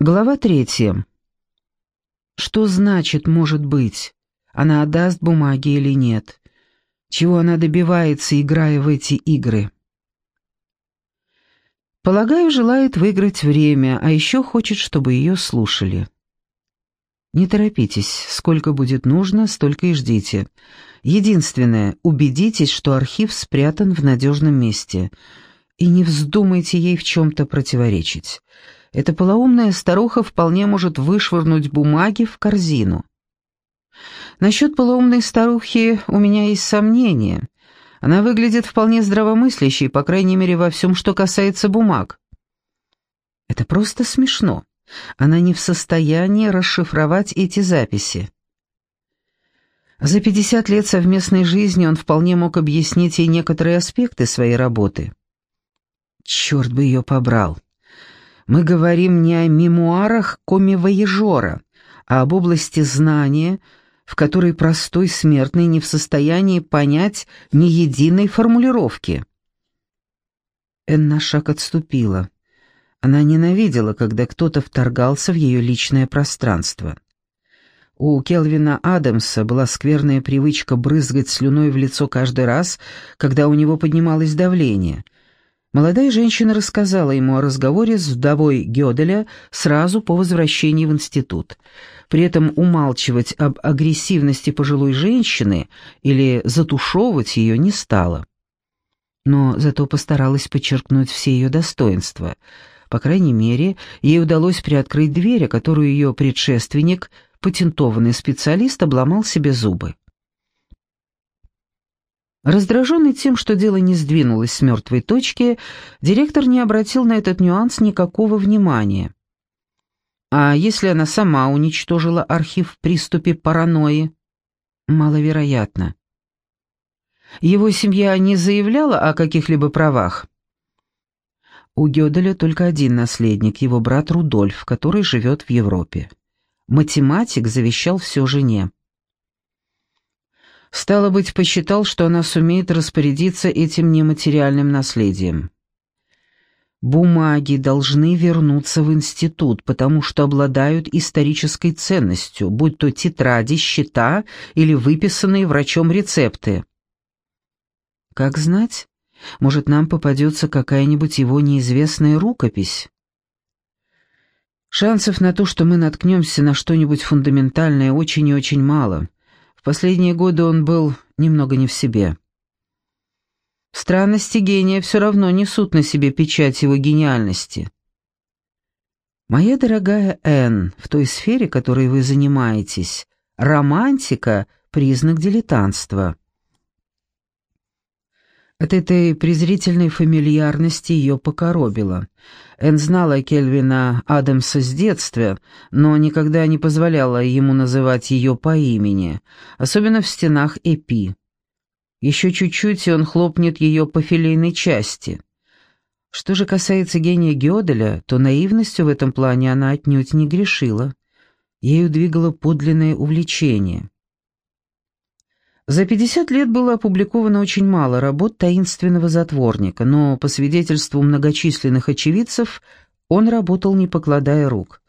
Глава третья. Что значит «может быть»? Она отдаст бумаги или нет? Чего она добивается, играя в эти игры? Полагаю, желает выиграть время, а еще хочет, чтобы ее слушали. Не торопитесь, сколько будет нужно, столько и ждите. Единственное, убедитесь, что архив спрятан в надежном месте, и не вздумайте ей в чем-то противоречить. Эта полоумная старуха вполне может вышвырнуть бумаги в корзину. Насчет полоумной старухи у меня есть сомнения. Она выглядит вполне здравомыслящей, по крайней мере, во всем, что касается бумаг. Это просто смешно. Она не в состоянии расшифровать эти записи. За 50 лет совместной жизни он вполне мог объяснить ей некоторые аспекты своей работы. Черт бы ее побрал. Мы говорим не о мемуарах коми-вояжера, а об области знания, в которой простой смертный не в состоянии понять ни единой формулировки. Энн на шаг отступила. Она ненавидела, когда кто-то вторгался в ее личное пространство. У Келвина Адамса была скверная привычка брызгать слюной в лицо каждый раз, когда у него поднималось давление — Молодая женщина рассказала ему о разговоре с вдовой Гёделя сразу по возвращении в институт. При этом умалчивать об агрессивности пожилой женщины или затушевывать ее не стала. Но зато постаралась подчеркнуть все ее достоинства. По крайней мере, ей удалось приоткрыть дверь, о которую ее предшественник, патентованный специалист, обломал себе зубы. Раздраженный тем, что дело не сдвинулось с мертвой точки, директор не обратил на этот нюанс никакого внимания. А если она сама уничтожила архив в приступе паранойи? Маловероятно. Его семья не заявляла о каких-либо правах? У Гёделя только один наследник, его брат Рудольф, который живет в Европе. Математик завещал все жене. Стало быть, посчитал, что она сумеет распорядиться этим нематериальным наследием. Бумаги должны вернуться в институт, потому что обладают исторической ценностью, будь то тетради, счета или выписанные врачом рецепты. Как знать, может, нам попадется какая-нибудь его неизвестная рукопись. Шансов на то, что мы наткнемся на что-нибудь фундаментальное, очень и очень мало последние годы он был немного не в себе. Странности гения все равно несут на себе печать его гениальности. Моя дорогая Энн, в той сфере, которой вы занимаетесь, романтика — признак дилетантства. От этой презрительной фамильярности ее покоробило. Энн знала Кельвина Адамса с детства, но никогда не позволяла ему называть ее по имени, особенно в стенах Эпи. Еще чуть-чуть, и он хлопнет ее по филейной части. Что же касается гения Гёделя, то наивностью в этом плане она отнюдь не грешила. Ею двигало подлинное увлечение. За 50 лет было опубликовано очень мало работ таинственного затворника, но, по свидетельству многочисленных очевидцев, он работал не покладая рук.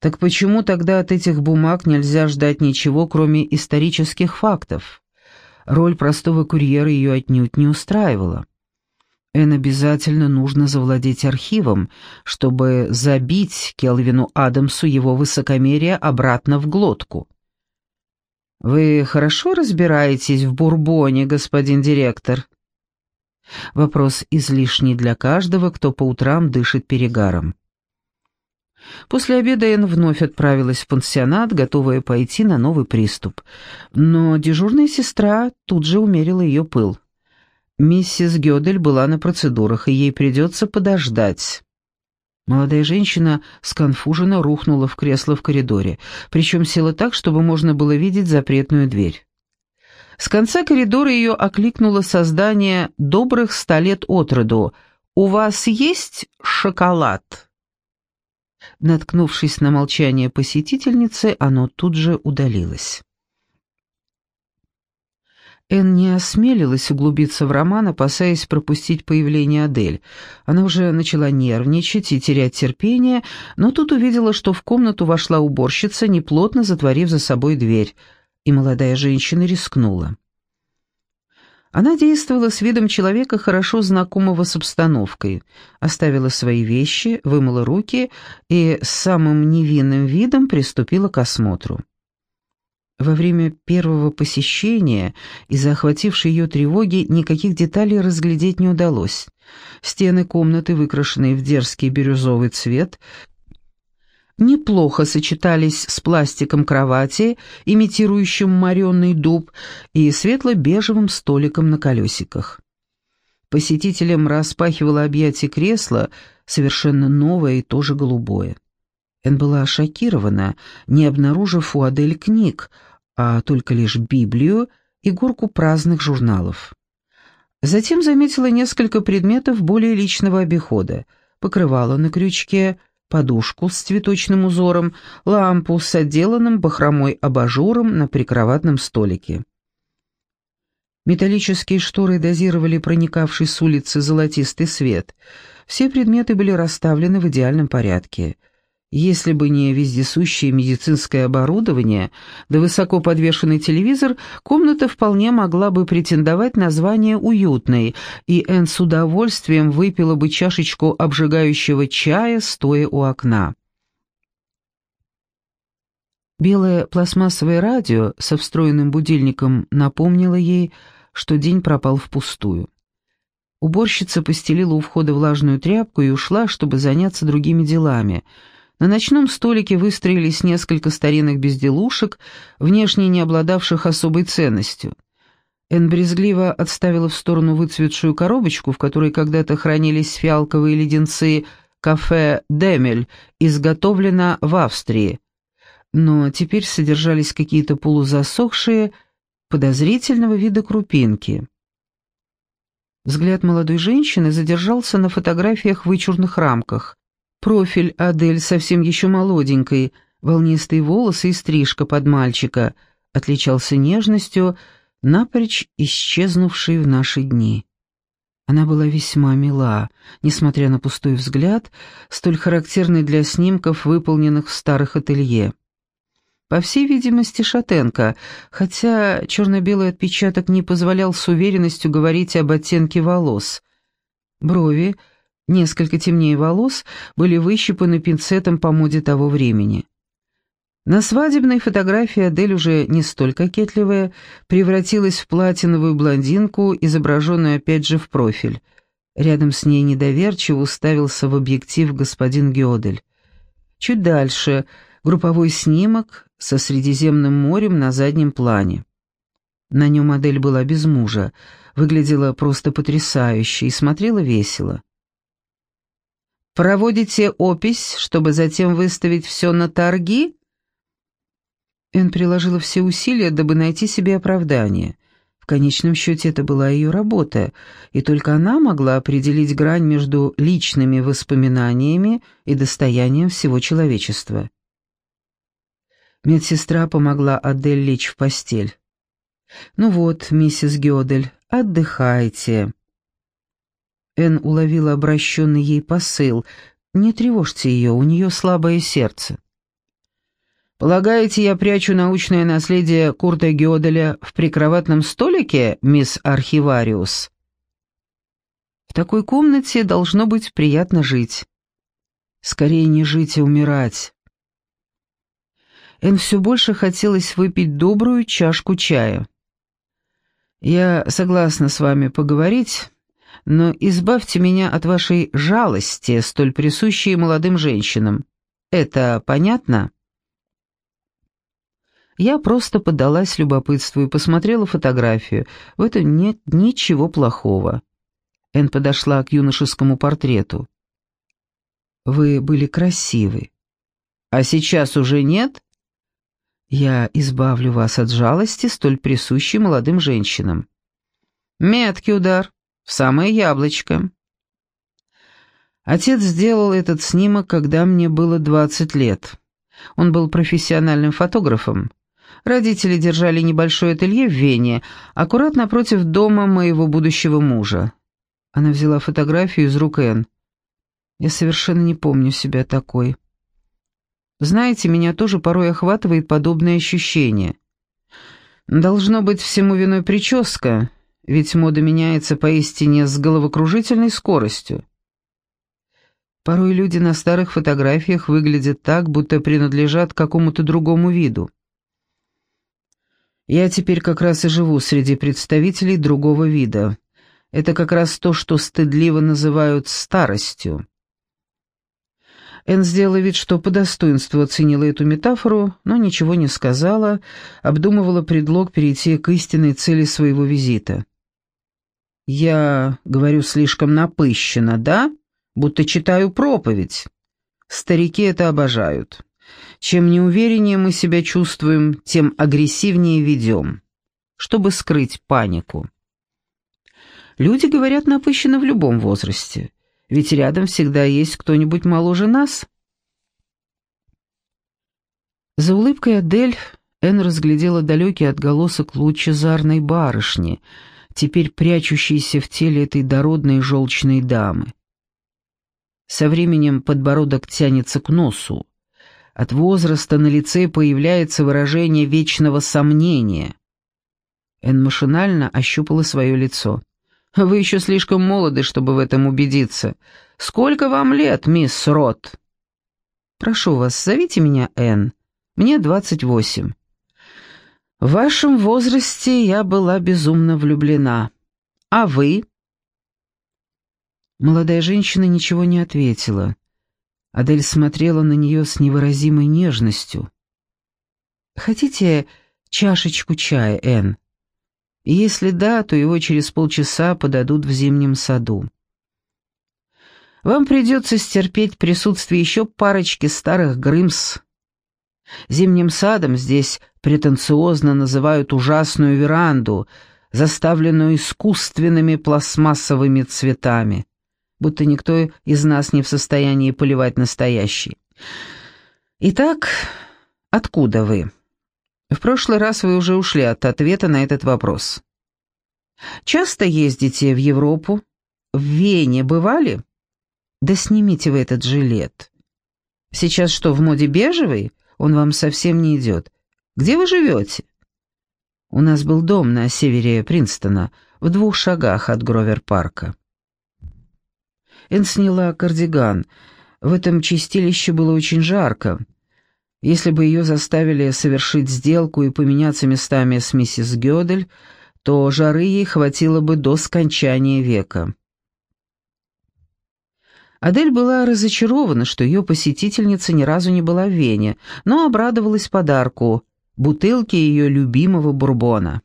Так почему тогда от этих бумаг нельзя ждать ничего, кроме исторических фактов? Роль простого курьера ее отнюдь не устраивала. Эн обязательно нужно завладеть архивом, чтобы забить Келвину Адамсу его высокомерие обратно в глотку. «Вы хорошо разбираетесь в бурбоне, господин директор?» Вопрос излишний для каждого, кто по утрам дышит перегаром. После обеда Энн вновь отправилась в пансионат, готовая пойти на новый приступ. Но дежурная сестра тут же умерила ее пыл. Миссис Гёдель была на процедурах, и ей придется подождать. Молодая женщина сконфуженно рухнула в кресло в коридоре, причем села так, чтобы можно было видеть запретную дверь. С конца коридора ее окликнуло создание добрых ста лет от роду. «У вас есть шоколад?» Наткнувшись на молчание посетительницы, оно тут же удалилось. Энн не осмелилась углубиться в роман, опасаясь пропустить появление Адель. Она уже начала нервничать и терять терпение, но тут увидела, что в комнату вошла уборщица, неплотно затворив за собой дверь, и молодая женщина рискнула. Она действовала с видом человека, хорошо знакомого с обстановкой, оставила свои вещи, вымыла руки и с самым невинным видом приступила к осмотру. Во время первого посещения из-за охватившей ее тревоги никаких деталей разглядеть не удалось. Стены комнаты, выкрашенные в дерзкий бирюзовый цвет, неплохо сочетались с пластиком кровати, имитирующим мореный дуб, и светло-бежевым столиком на колесиках. Посетителям распахивало объятие кресла, совершенно новое и тоже голубое. Эн была шокирована, не обнаружив у Адель книг, а только лишь Библию и горку праздных журналов. Затем заметила несколько предметов более личного обихода. Покрывало на крючке, подушку с цветочным узором, лампу с отделанным бахромой абажуром на прикроватном столике. Металлические шторы дозировали проникавший с улицы золотистый свет. Все предметы были расставлены в идеальном порядке — если бы не вездесущее медицинское оборудование, да высоко подвешенный телевизор, комната вполне могла бы претендовать на звание уютной, и Энн с удовольствием выпила бы чашечку обжигающего чая, стоя у окна. Белое пластмассовое радио со встроенным будильником напомнило ей, что день пропал впустую. Уборщица постелила у входа влажную тряпку и ушла, чтобы заняться другими делами — на ночном столике выстроились несколько старинных безделушек, внешне не обладавших особой ценностью. Эн брезгливо отставила в сторону выцветшую коробочку, в которой когда-то хранились фиалковые леденцы кафе «Демель», изготовлено в Австрии. Но теперь содержались какие-то полузасохшие, подозрительного вида крупинки. Взгляд молодой женщины задержался на фотографиях в вычурных рамках. Профиль Адель совсем еще молоденькой, волнистые волосы и стрижка под мальчика отличался нежностью, напрочь исчезнувшей в наши дни. Она была весьма мила, несмотря на пустой взгляд, столь характерный для снимков, выполненных в старых ателье. По всей видимости, шатенка, хотя черно-белый отпечаток не позволял с уверенностью говорить об оттенке волос. Брови — несколько темнее волос, были выщипаны пинцетом по моде того времени. На свадебной фотографии Адель, уже не столь кокетливая, превратилась в платиновую блондинку, изображенную опять же в профиль. Рядом с ней недоверчиво уставился в объектив господин Геодель. Чуть дальше — групповой снимок со Средиземным морем на заднем плане. На нем модель была без мужа, выглядела просто потрясающе и смотрела весело. Проводите опись, чтобы затем выставить все на торги?» Эн приложила все усилия, дабы найти себе оправдание. В конечном счете это была ее работа, и только она могла определить грань между личными воспоминаниями и достоянием всего человечества. Медсестра помогла Адель лечь в постель. «Ну вот, миссис Гёдель, отдыхайте». Эн уловила обращенный ей посыл. «Не тревожьте ее, у нее слабое сердце». «Полагаете, я прячу научное наследие Курта Гёделя в прикроватном столике, мисс Архивариус?» «В такой комнате должно быть приятно жить. Скорее не жить, а умирать». Эн все больше хотелось выпить добрую чашку чая. «Я согласна с вами поговорить, но избавьте меня от вашей жалости, столь присущей молодым женщинам. Это понятно?» Я просто поддалась любопытству и посмотрела фотографию. В этом нет ничего плохого. Эн подошла к юношескому портрету. «Вы были красивы. А сейчас уже нет?» «Я избавлю вас от жалости, столь присущей молодым женщинам». «Меткий удар в самое яблочко. Отец сделал этот снимок, когда мне было 20 лет. Он был профессиональным фотографом. Родители держали небольшое ателье в Вене, аккуратно напротив дома моего будущего мужа. Она взяла фотографию из рук Энн. Я совершенно не помню себя такой. Знаете, меня тоже порой охватывает подобное ощущение. Должно быть всему виной прическа, ведь мода меняется поистине с головокружительной скоростью. Порой люди на старых фотографиях выглядят так, будто принадлежат какому-то другому виду. Я теперь как раз и живу среди представителей другого вида. Это как раз то, что стыдливо называют старостью. Эн сделала вид, что по достоинству оценила эту метафору, но ничего не сказала, обдумывала предлог перейти к истинной цели своего визита. «Я говорю слишком напыщенно, да? Будто читаю проповедь. Старики это обожают. Чем неувереннее мы себя чувствуем, тем агрессивнее ведем, чтобы скрыть панику». Люди говорят напыщенно в любом возрасте, ведь рядом всегда есть кто-нибудь моложе нас. За улыбкой Адель Энн разглядела далекий отголосок лучезарной барышни, теперь прячущейся в теле этой дородной желчной дамы. Со временем подбородок тянется к носу. От возраста на лице появляется выражение вечного сомнения. Энн машинально ощупала свое лицо. Вы еще слишком молоды, чтобы в этом убедиться. Сколько вам лет, мисс Рот?» «Прошу вас, зовите меня Энн. Мне двадцать восемь. В вашем возрасте я была безумно влюблена. А вы?» Молодая женщина ничего не ответила. Адель смотрела на нее с невыразимой нежностью. «Хотите чашечку чая, Энн?» Если да, то его через полчаса подадут в зимнем саду. Вам придется стерпеть присутствие еще парочки старых Грымс. Зимним садом здесь претенциозно называют ужасную веранду, заставленную искусственными пластмассовыми цветами, будто никто из нас не в состоянии поливать настоящий. Итак, откуда вы? В прошлый раз вы уже ушли от ответа на этот вопрос. Часто ездите в Европу? В Вене бывали? Да снимите вы этот жилет. Сейчас что, в моде бежевый? Он вам совсем не идет. Где вы живете? У нас был дом на севере Принстона, в двух шагах от Гровер-парка. Эн сняла кардиган. В этом чистилище было очень жарко. Если бы ее заставили совершить сделку и поменяться местами с миссис Гёдель, то жары ей хватило бы до скончания века. Адель была разочарована, что ее посетительница ни разу не была в Вене, но обрадовалась подарку — бутылке ее любимого бурбона.